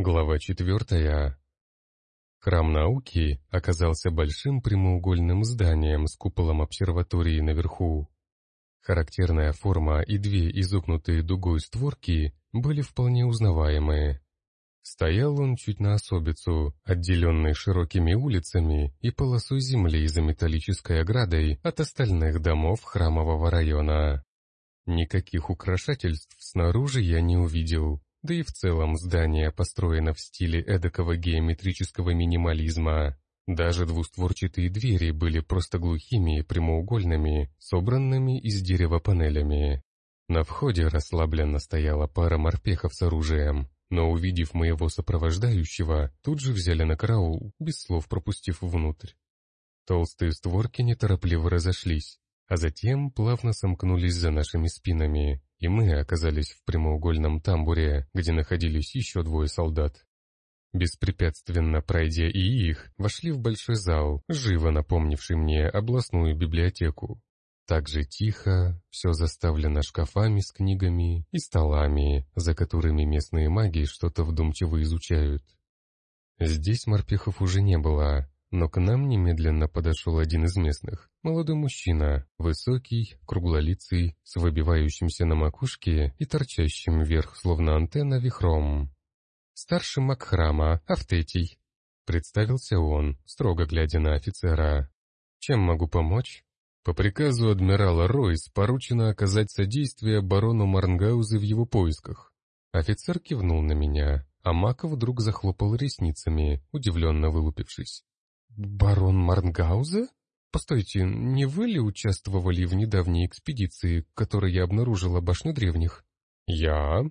Глава четвертая. Храм науки оказался большим прямоугольным зданием с куполом обсерватории наверху. Характерная форма и две изогнутые дугой створки были вполне узнаваемые. Стоял он чуть на особицу, отделенный широкими улицами и полосой земли за металлической оградой от остальных домов храмового района. Никаких украшательств снаружи я не увидел, да и в целом здание построено в стиле эдакого геометрического минимализма. Даже двустворчатые двери были просто глухими прямоугольными, собранными из дерева панелями. На входе расслабленно стояла пара морпехов с оружием, но увидев моего сопровождающего, тут же взяли на караул, без слов пропустив внутрь. Толстые створки неторопливо разошлись, а затем плавно сомкнулись за нашими спинами, и мы оказались в прямоугольном тамбуре, где находились еще двое солдат. Беспрепятственно пройдя и их, вошли в большой зал, живо напомнивший мне областную библиотеку. Также тихо, все заставлено шкафами с книгами и столами, за которыми местные маги что-то вдумчиво изучают. Здесь морпехов уже не было, но к нам немедленно подошел один из местных, молодой мужчина, высокий, круглолицый, с выбивающимся на макушке и торчащим вверх, словно антенна, вихром. «Старший маг храма, Автетий», — представился он, строго глядя на офицера. «Чем могу помочь?» По приказу адмирала Ройс поручено оказать содействие барону Марнгаузе в его поисках. Офицер кивнул на меня, а Маков вдруг захлопал ресницами, удивленно вылупившись. «Барон Марнгаузе? Постойте, не вы ли участвовали в недавней экспедиции, которой я обнаружила башню древних?» «Я?»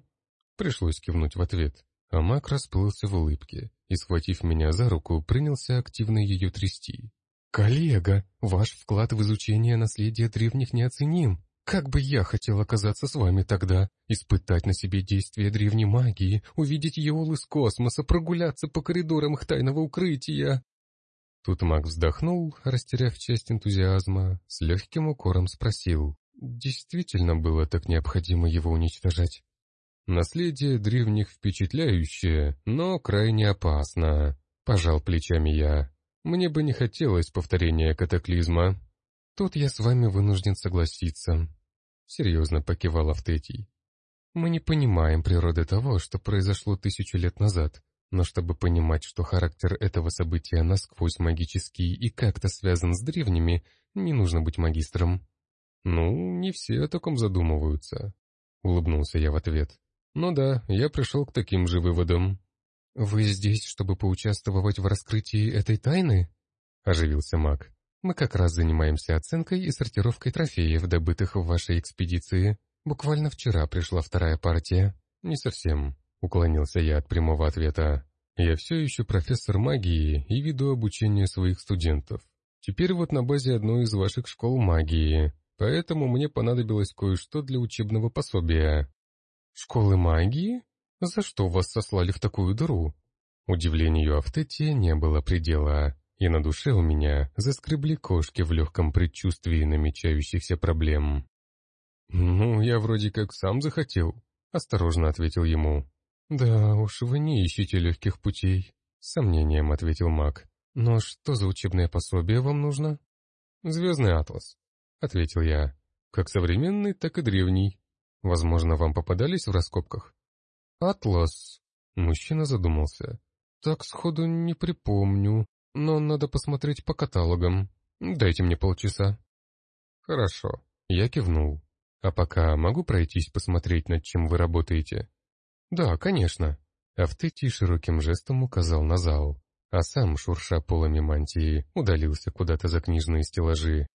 Пришлось кивнуть в ответ, а Мак расплылся в улыбке и, схватив меня за руку, принялся активно ее трясти. «Коллега, ваш вклад в изучение наследия древних неоценим. Как бы я хотел оказаться с вами тогда, испытать на себе действие древней магии, увидеть еол из космоса, прогуляться по коридорам их тайного укрытия!» Тут маг вздохнул, растеряв часть энтузиазма, с легким укором спросил. Действительно было так необходимо его уничтожать? Наследие древних впечатляющее, но крайне опасно. Пожал плечами я. Мне бы не хотелось повторения катаклизма. Тут я с вами вынужден согласиться. Серьезно покивал Автетий. Мы не понимаем природы того, что произошло тысячу лет назад, но чтобы понимать, что характер этого события насквозь магический и как-то связан с древними, не нужно быть магистром. «Ну, не все о таком задумываются», — улыбнулся я в ответ. «Ну да, я пришел к таким же выводам». «Вы здесь, чтобы поучаствовать в раскрытии этой тайны?» — оживился маг. «Мы как раз занимаемся оценкой и сортировкой трофеев, добытых в вашей экспедиции. Буквально вчера пришла вторая партия». «Не совсем», — уклонился я от прямого ответа. «Я все еще профессор магии и веду обучение своих студентов. Теперь вот на базе одной из ваших школ магии, поэтому мне понадобилось кое-что для учебного пособия». «Школы магии? За что вас сослали в такую дыру?» Удивлению Автетия не было предела, и на душе у меня заскребли кошки в легком предчувствии намечающихся проблем. «Ну, я вроде как сам захотел», — осторожно ответил ему. «Да уж, вы не ищете легких путей», — сомнением ответил маг. «Но что за учебное пособие вам нужно?» «Звездный атлас», — ответил я. «Как современный, так и древний. Возможно, вам попадались в раскопках?» «Атлас», — мужчина задумался. «Так сходу не припомню, но надо посмотреть по каталогам. Дайте мне полчаса». «Хорошо», — я кивнул. «А пока могу пройтись посмотреть, над чем вы работаете?» «Да, конечно». Автетий широким жестом указал на зал, а сам, шурша полами мантии, удалился куда-то за книжные стеллажи.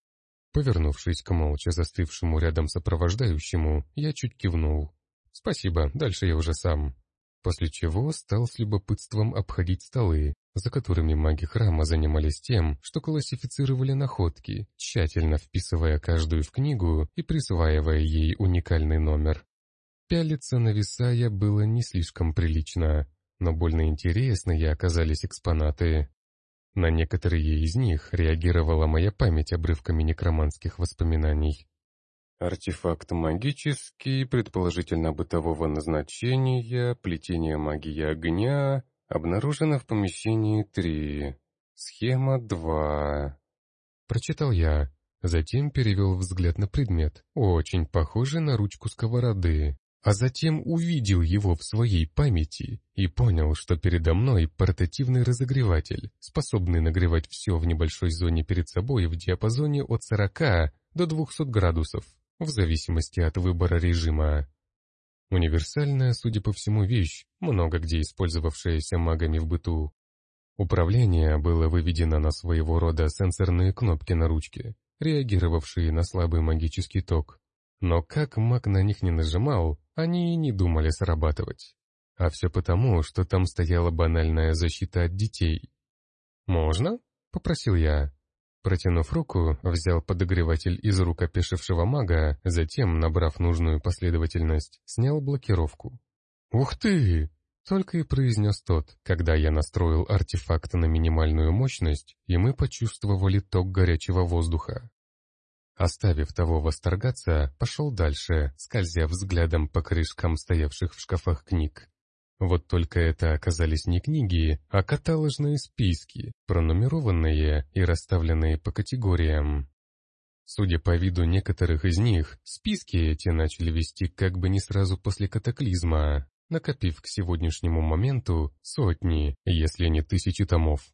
Повернувшись к молча застывшему рядом сопровождающему, я чуть кивнул. «Спасибо, дальше я уже сам». После чего стал с любопытством обходить столы, за которыми маги храма занимались тем, что классифицировали находки, тщательно вписывая каждую в книгу и присваивая ей уникальный номер. Пялиться нависая было не слишком прилично, но больно интересные оказались экспонаты. На некоторые из них реагировала моя память обрывками некроманских воспоминаний. Артефакт магический, предположительно бытового назначения, плетение магии огня, обнаружено в помещении 3. Схема 2. Прочитал я, затем перевел взгляд на предмет, очень похожий на ручку сковороды, а затем увидел его в своей памяти и понял, что передо мной портативный разогреватель, способный нагревать все в небольшой зоне перед собой в диапазоне от 40 до 200 градусов в зависимости от выбора режима. Универсальная, судя по всему, вещь, много где использовавшаяся магами в быту. Управление было выведено на своего рода сенсорные кнопки на ручке, реагировавшие на слабый магический ток. Но как маг на них не нажимал, они и не думали срабатывать. А все потому, что там стояла банальная защита от детей. «Можно?» — попросил я. Протянув руку, взял подогреватель из рук опешившего мага, затем, набрав нужную последовательность, снял блокировку. «Ух ты!» — только и произнес тот, когда я настроил артефакт на минимальную мощность, и мы почувствовали ток горячего воздуха. Оставив того восторгаться, пошел дальше, скользя взглядом по крышкам стоявших в шкафах книг. Вот только это оказались не книги, а каталожные списки, пронумерованные и расставленные по категориям. Судя по виду некоторых из них, списки эти начали вести как бы не сразу после катаклизма, накопив к сегодняшнему моменту сотни, если не тысячи томов.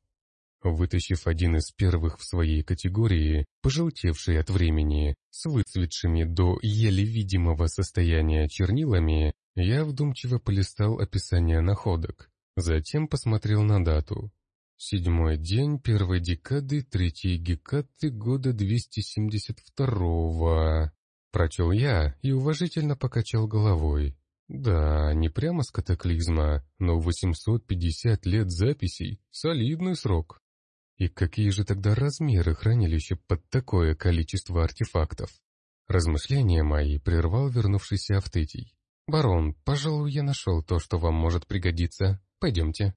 Вытащив один из первых в своей категории, пожелтевший от времени, с выцветшими до еле видимого состояния чернилами, я вдумчиво полистал описание находок, затем посмотрел на дату. Седьмой день первой декады третьей гекаты года 272-го. Прочел я и уважительно покачал головой. Да, не прямо с катаклизма, но 850 лет записей — солидный срок. И какие же тогда размеры хранилища под такое количество артефактов? Размышления мои прервал вернувшийся Автетий. «Барон, пожалуй, я нашел то, что вам может пригодиться. Пойдемте».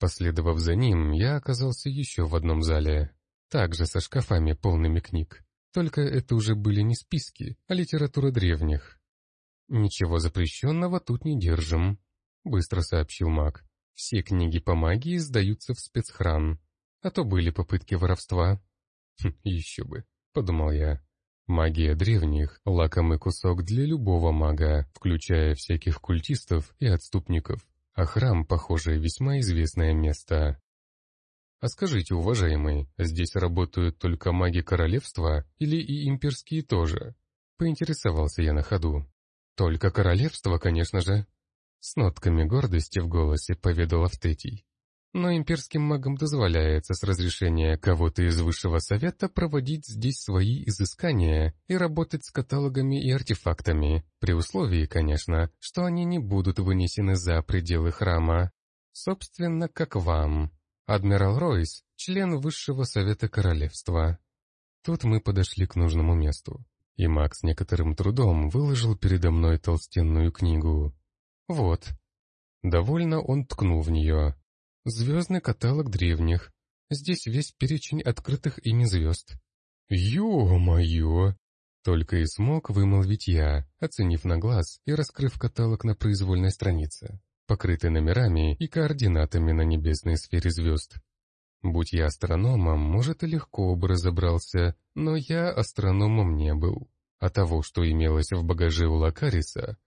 Последовав за ним, я оказался еще в одном зале, также со шкафами, полными книг. Только это уже были не списки, а литература древних. «Ничего запрещенного тут не держим», — быстро сообщил маг. «Все книги по магии сдаются в спецхран, а то были попытки воровства». «Хм, «Еще бы», — подумал я. Магия древних — лакомый кусок для любого мага, включая всяких культистов и отступников, а храм, похоже, весьма известное место. А скажите, уважаемый, здесь работают только маги королевства или и имперские тоже? Поинтересовался я на ходу. Только королевство, конечно же. С нотками гордости в голосе поведал Автетий но имперским магам дозволяется с разрешения кого-то из высшего совета проводить здесь свои изыскания и работать с каталогами и артефактами, при условии, конечно, что они не будут вынесены за пределы храма. Собственно, как вам. Адмирал Ройс — член высшего совета королевства. Тут мы подошли к нужному месту, и Макс некоторым трудом выложил передо мной толстенную книгу. Вот. Довольно он ткнул в нее. Звездный каталог древних. Здесь весь перечень открытых ими звезд. Ё-моё! Только и смог вымолвить я, оценив на глаз и раскрыв каталог на произвольной странице, покрытый номерами и координатами на небесной сфере звезд. Будь я астрономом, может, и легко бы разобрался, но я астрономом не был. А того, что имелось в багаже у Лакариса,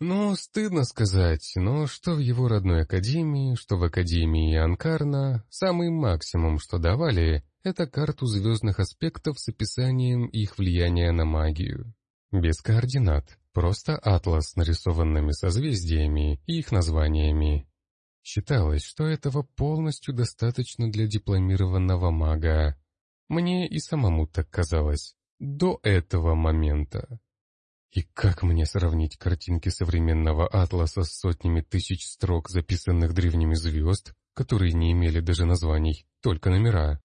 ну, стыдно сказать, но что в его родной академии, что в академии Анкарна, самый максимум, что давали, это карту звездных аспектов с описанием их влияния на магию. Без координат, просто атлас с нарисованными созвездиями и их названиями. Считалось, что этого полностью достаточно для дипломированного мага. Мне и самому так казалось. До этого момента. И как мне сравнить картинки современного атласа с сотнями тысяч строк, записанных древними звезд, которые не имели даже названий, только номера?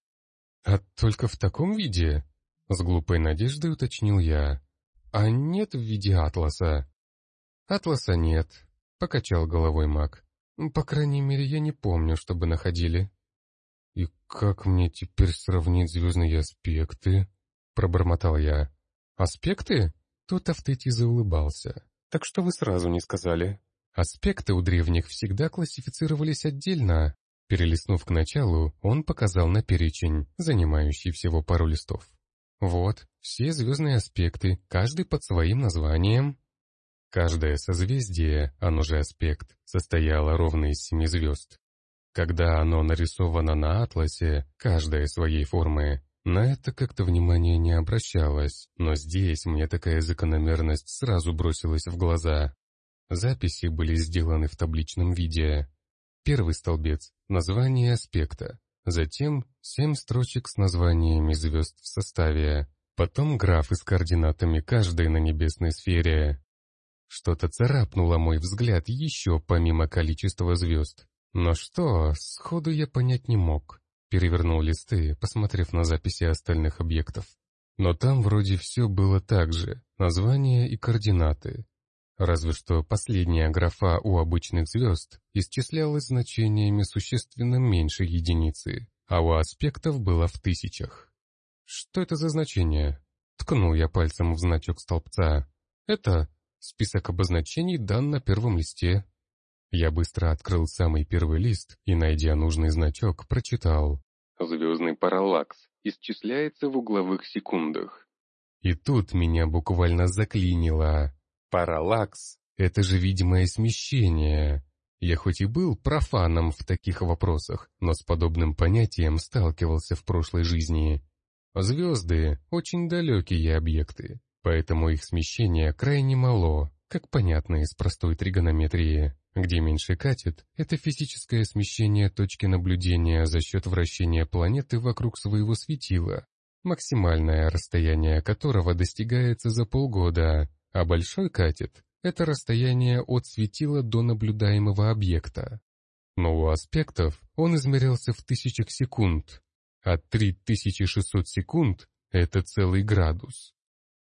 А только в таком виде? С глупой надеждой уточнил я. А нет в виде атласа? Атласа нет, покачал головой маг. По крайней мере, я не помню, чтобы находили. И как мне теперь сравнить звездные аспекты? Пробормотал я. Аспекты? Тот Автетий заулыбался. «Так что вы сразу не сказали?» Аспекты у древних всегда классифицировались отдельно. Перелистнув к началу, он показал на перечень, занимающий всего пару листов. Вот, все звездные аспекты, каждый под своим названием. Каждое созвездие, оно же аспект, состояло ровно из семи звезд. Когда оно нарисовано на атласе, каждая своей формы, на это как-то внимание не обращалось, но здесь мне такая закономерность сразу бросилась в глаза. Записи были сделаны в табличном виде. Первый столбец — название аспекта, затем семь строчек с названиями звезд в составе, потом графы с координатами каждой на небесной сфере. Что-то царапнуло мой взгляд еще помимо количества звезд. Но что, сходу я понять не мог. Перевернул листы, посмотрев на записи остальных объектов. Но там вроде все было так же, название и координаты. Разве что последняя графа у обычных звезд исчислялась значениями существенно меньше единицы, а у аспектов было в тысячах. Что это за значение? Ткнул я пальцем в значок столбца. Это список обозначений дан на первом листе. Я быстро открыл самый первый лист и, найдя нужный значок, прочитал. «Звездный параллакс исчисляется в угловых секундах». И тут меня буквально заклинило. Параллакс — это же видимое смещение. Я хоть и был профаном в таких вопросах, но с подобным понятием сталкивался в прошлой жизни. Звезды — очень далекие объекты, поэтому их смещение крайне мало, как понятно из простой тригонометрии. Где меньше катит, это физическое смещение точки наблюдения за счет вращения планеты вокруг своего светила, максимальное расстояние которого достигается за полгода, а большой катет — это расстояние от светила до наблюдаемого объекта. Но у аспектов он измерялся в тысячах секунд, а 3600 секунд — это целый градус.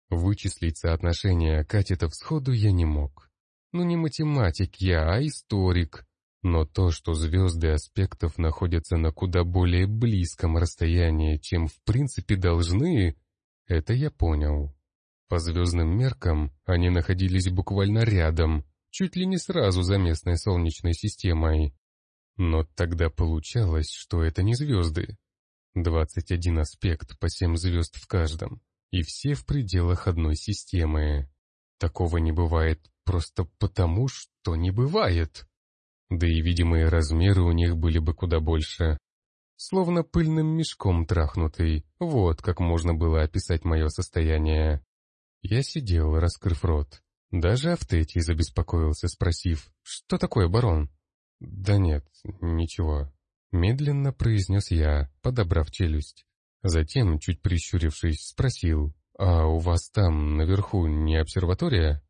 Вычислить соотношение катетов сходу я не мог. Ну не математик я, а историк. Но то, что звезды аспектов находятся на куда более близком расстоянии, чем в принципе должны, это я понял. По звездным меркам они находились буквально рядом, чуть ли не сразу за местной Солнечной системой. Но тогда получалось, что это не звезды. 21 аспект по 7 звезд в каждом, и все в пределах одной системы. Такого не бывает просто потому, что не бывает. Да и видимые размеры у них были бы куда больше. Словно пыльным мешком трахнутый, вот как можно было описать мое состояние. Я сидел, раскрыв рот. Даже Автетий забеспокоился, спросив, «Что такое, барон?» «Да нет, ничего», — медленно произнес я, подобрав челюсть. Затем, чуть прищурившись, спросил, «А у вас там, наверху, не обсерватория?»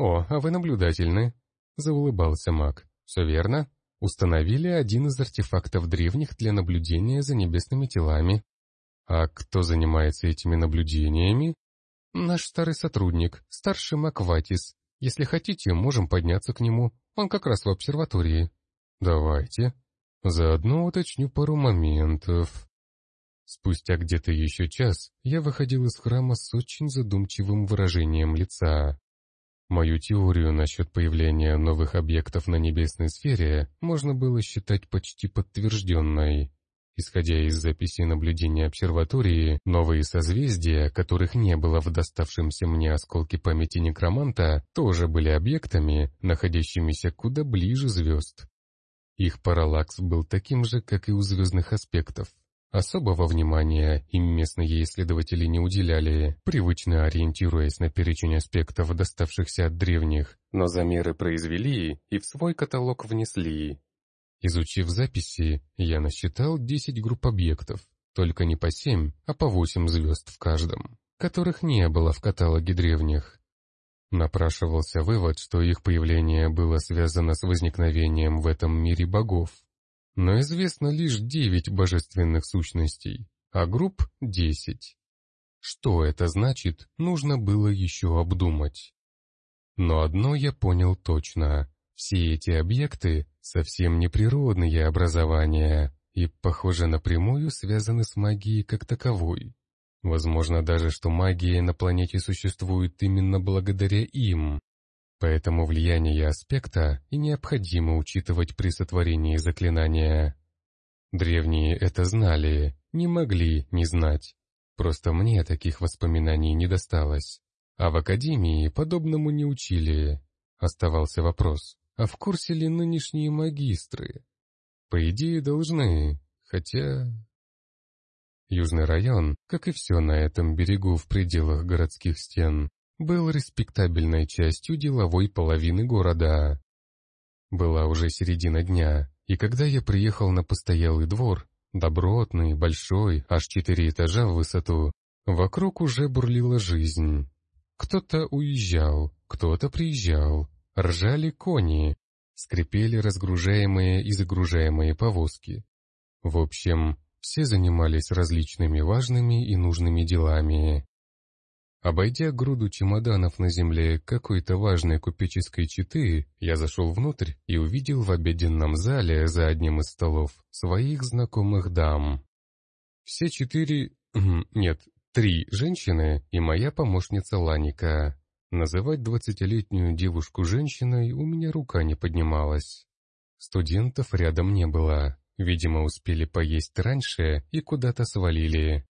«О, а вы наблюдательны», — заулыбался маг. «Все верно. Установили один из артефактов древних для наблюдения за небесными телами». «А кто занимается этими наблюдениями?» «Наш старый сотрудник, старший Макватис. Если хотите, можем подняться к нему. Он как раз в обсерватории». «Давайте. Заодно уточню пару моментов». Спустя где-то еще час я выходил из храма с очень задумчивым выражением лица. Мою теорию насчет появления новых объектов на небесной сфере можно было считать почти подтвержденной. Исходя из записи наблюдения обсерватории, новые созвездия, которых не было в доставшемся мне осколке памяти некроманта, тоже были объектами, находящимися куда ближе звезд. Их параллакс был таким же, как и у звездных аспектов. Особого внимания им местные исследователи не уделяли, привычно ориентируясь на перечень аспектов, доставшихся от древних, но замеры произвели и в свой каталог внесли. Изучив записи, я насчитал 10 групп объектов, только не по 7, а по 8 звезд в каждом, которых не было в каталоге древних. Напрашивался вывод, что их появление было связано с возникновением в этом мире богов. Но известно лишь 9 божественных сущностей, а групп — 10. Что это значит, нужно было еще обдумать. Но одно я понял точно. Все эти объекты совсем не природные образования и, похоже, напрямую связаны с магией как таковой. Возможно даже, что магия на планете существует именно благодаря им. Поэтому влияние аспекта и необходимо учитывать при сотворении заклинания. Древние это знали, не могли не знать. Просто мне таких воспоминаний не досталось. А в академии подобному не учили. Оставался вопрос, а в курсе ли нынешние магистры? По идее, должны, хотя... Южный район, как и все на этом берегу в пределах городских стен, был респектабельной частью деловой половины города. Была уже середина дня, и когда я приехал на постоялый двор, Добротный, большой, аж четыре этажа в высоту. Вокруг уже бурлила жизнь. Кто-то уезжал, кто-то приезжал. Ржали кони, скрипели разгружаемые и загружаемые повозки. В общем, все занимались различными важными и нужными делами. Обойдя груду чемоданов на земле какой-то важной купеческой четы, я зашел внутрь и увидел в обеденном зале за одним из столов своих знакомых дам. Все четыре... нет, три женщины и моя помощница Ланика. Называть двадцатилетнюю девушку женщиной у меня рука не поднималась. Студентов рядом не было. Видимо, успели поесть раньше и куда-то свалили.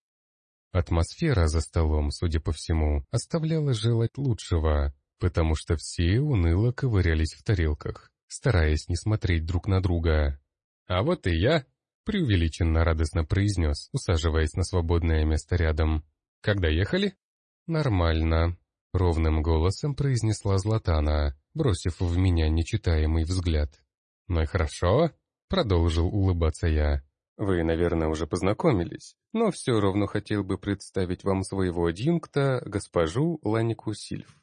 Атмосфера за столом, судя по всему, оставляла желать лучшего, потому что все уныло ковырялись в тарелках, стараясь не смотреть друг на друга. «А вот и я!» — преувеличенно радостно произнес, усаживаясь на свободное место рядом. «Когда ехали?» «Нормально», — ровным голосом произнесла Златана, бросив в меня нечитаемый взгляд. «Ну и хорошо», — продолжил улыбаться я. Вы, наверное, уже познакомились, но все равно хотел бы представить вам своего адъюнкта, госпожу Ланику Сильф.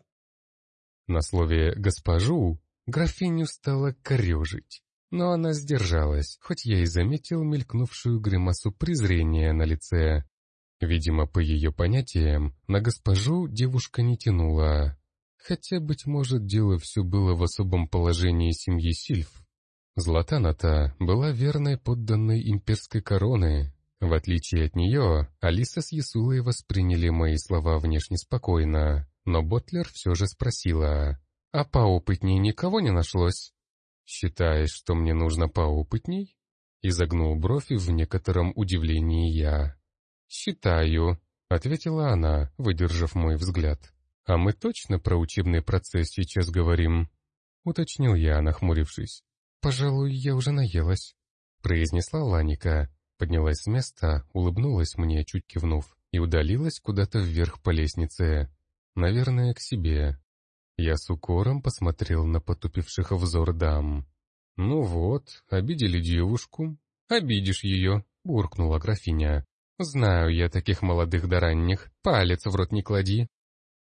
На слове «госпожу» графиню стало корежить, но она сдержалась, хоть я и заметил мелькнувшую гримасу презрения на лице. Видимо, по ее понятиям, на госпожу девушка не тянула. Хотя, быть может, дело все было в особом положении семьи Сильф. Златана-то была верной подданной имперской короны. В отличие от нее, Алиса с Ясулой восприняли мои слова внешне спокойно, но Ботлер все же спросила, «А поопытней никого не нашлось?» «Считаешь, что мне нужно поопытней?» Изогнул бровь в некотором удивлении я. «Считаю», — ответила она, выдержав мой взгляд. «А мы точно про учебный процесс сейчас говорим?» — уточнил я, нахмурившись. «Пожалуй, я уже наелась», — произнесла Ланика, поднялась с места, улыбнулась мне, чуть кивнув, и удалилась куда-то вверх по лестнице. Наверное, к себе. Я с укором посмотрел на потупивших взор дам. «Ну вот, обидели девушку». «Обидишь ее», — буркнула графиня. «Знаю я таких молодых да ранних, палец в рот не клади».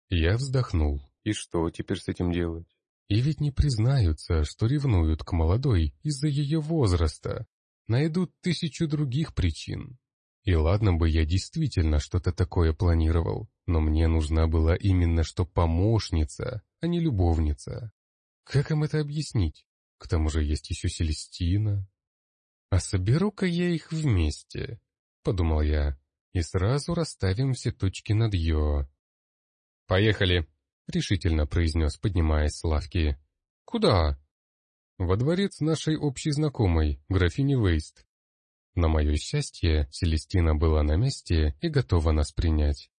Я вздохнул. «И что теперь с этим делать?» И ведь не признаются, что ревнуют к молодой из-за ее возраста. Найдут тысячу других причин. И ладно бы я действительно что-то такое планировал, но мне нужна была именно что помощница, а не любовница. Как им это объяснить? К тому же есть еще Селестина. А соберу-ка я их вместе, подумал я, и сразу расставим все точки над «ё». «Поехали!» — решительно произнес, поднимаясь с лавки. «Куда?» «Во дворец нашей общей знакомой, графини Вейст». На мое счастье, Селестина была на месте и готова нас принять.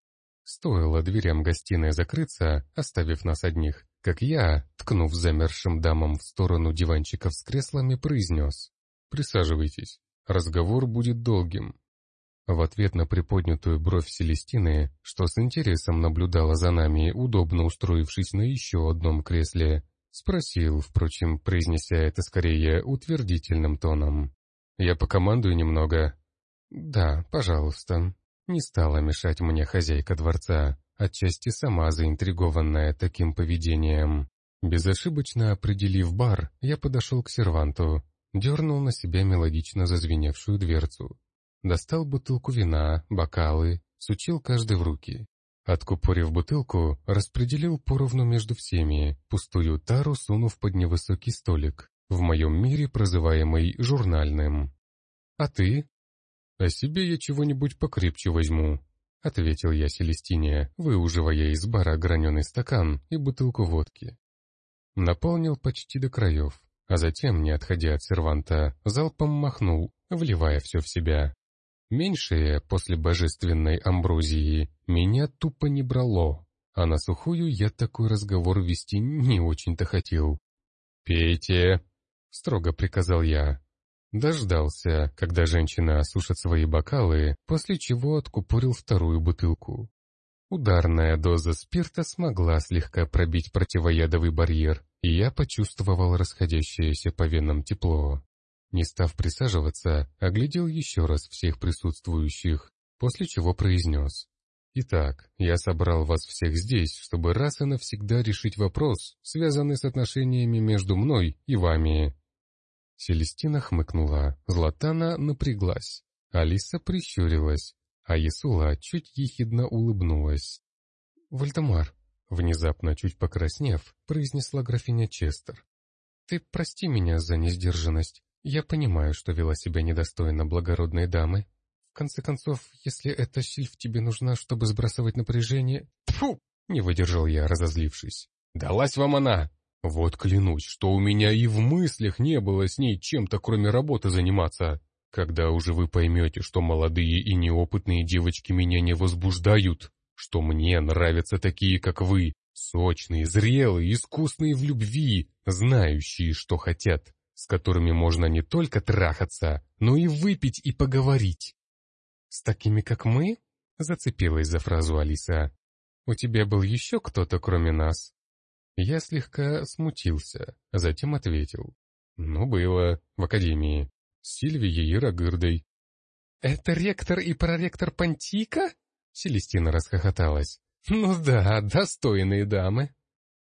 Стоило дверям гостиной закрыться, оставив нас одних, как я, ткнув замершим дамам в сторону диванчиков с креслами, произнес. «Присаживайтесь, разговор будет долгим». В ответ на приподнятую бровь Селестины, что с интересом наблюдала за нами, удобно устроившись на еще одном кресле, спросил, впрочем, произнеся это скорее утвердительным тоном. «Я покомандую немного?» «Да, пожалуйста». Не стала мешать мне хозяйка дворца, отчасти сама заинтригованная таким поведением. Безошибочно определив бар, я подошел к серванту, дернул на себя мелодично зазвеневшую дверцу. Достал бутылку вина, бокалы, сучил каждый в руки. Откупорив бутылку, распределил поровну между всеми, пустую тару сунув под невысокий столик, в моем мире прозываемый журнальным. «А ты?» «О себе я чего-нибудь покрепче возьму», — ответил я Селестине, выуживая из бара граненый стакан и бутылку водки. Наполнил почти до краев, а затем, не отходя от серванта, залпом махнул, вливая все в себя. Меньшее, после божественной амброзии, меня тупо не брало, а на сухую я такой разговор вести не очень-то хотел. «Пейте!» — строго приказал я. Дождался, когда женщина осушит свои бокалы, после чего откупорил вторую бутылку. Ударная доза спирта смогла слегка пробить противоядовый барьер, и я почувствовал расходящееся по венам тепло. Не став присаживаться, оглядел еще раз всех присутствующих, после чего произнес. «Итак, я собрал вас всех здесь, чтобы раз и навсегда решить вопрос, связанный с отношениями между мной и вами. Селестина хмыкнула, Златана напряглась, Алиса прищурилась, а Ясула чуть ехидно улыбнулась. «Вальдемар», внезапно чуть покраснев, произнесла графиня Честер. «Ты прости меня за несдержанность. Я понимаю, что вела себя недостойно благородной дамы. В конце концов, если эта сильф тебе нужна, чтобы сбрасывать напряжение...» Тьфу! не выдержал я, разозлившись. «Далась вам она!» Вот клянусь, что у меня и в мыслях не было с ней чем-то кроме работы заниматься. Когда уже вы поймете, что молодые и неопытные девочки меня не возбуждают, что мне нравятся такие, как вы, сочные, зрелые, искусные в любви, знающие, что хотят, с которыми можно не только трахаться, но и выпить и поговорить. «С такими, как мы?» — зацепилась за фразу Алиса. «У тебя был еще кто-то, кроме нас?» Я слегка смутился, а затем ответил. «Ну, было, в академии. С Сильвией и Рагырдой». «Это ректор и проректор Пантика?» Селестина расхохоталась. «Ну да, достойные дамы».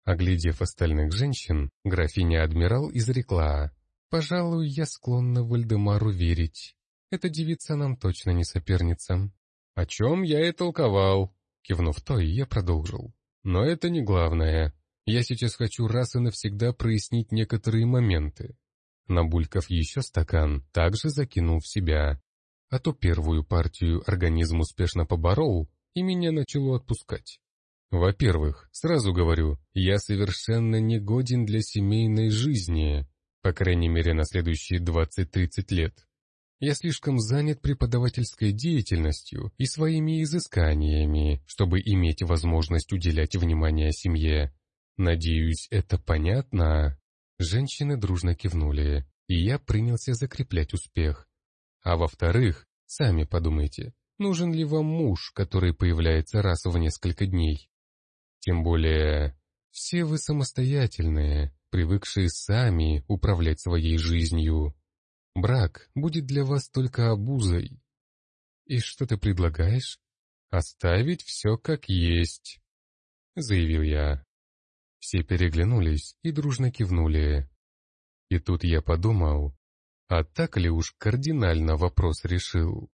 Оглядев остальных женщин, графиня-адмирал изрекла. «Пожалуй, я склонна Вальдемару верить. Эта девица нам точно не соперница». «О чем я и толковал», — кивнув той, я продолжил. «Но это не главное. Я сейчас хочу раз и навсегда прояснить некоторые моменты. Набульков еще стакан, также закинул в себя. А то первую партию организм успешно поборол, и меня начало отпускать. Во-первых, сразу говорю, я совершенно не годен для семейной жизни, по крайней мере на следующие 20-30 лет. Я слишком занят преподавательской деятельностью и своими изысканиями, чтобы иметь возможность уделять внимание семье. «Надеюсь, это понятно?» Женщины дружно кивнули, и я принялся закреплять успех. А во-вторых, сами подумайте, нужен ли вам муж, который появляется раз в несколько дней? Тем более, все вы самостоятельные, привыкшие сами управлять своей жизнью. Брак будет для вас только обузой. И что ты предлагаешь? Оставить все как есть, заявил я. Все переглянулись и дружно кивнули. И тут я подумал, а так ли уж кардинально вопрос решил?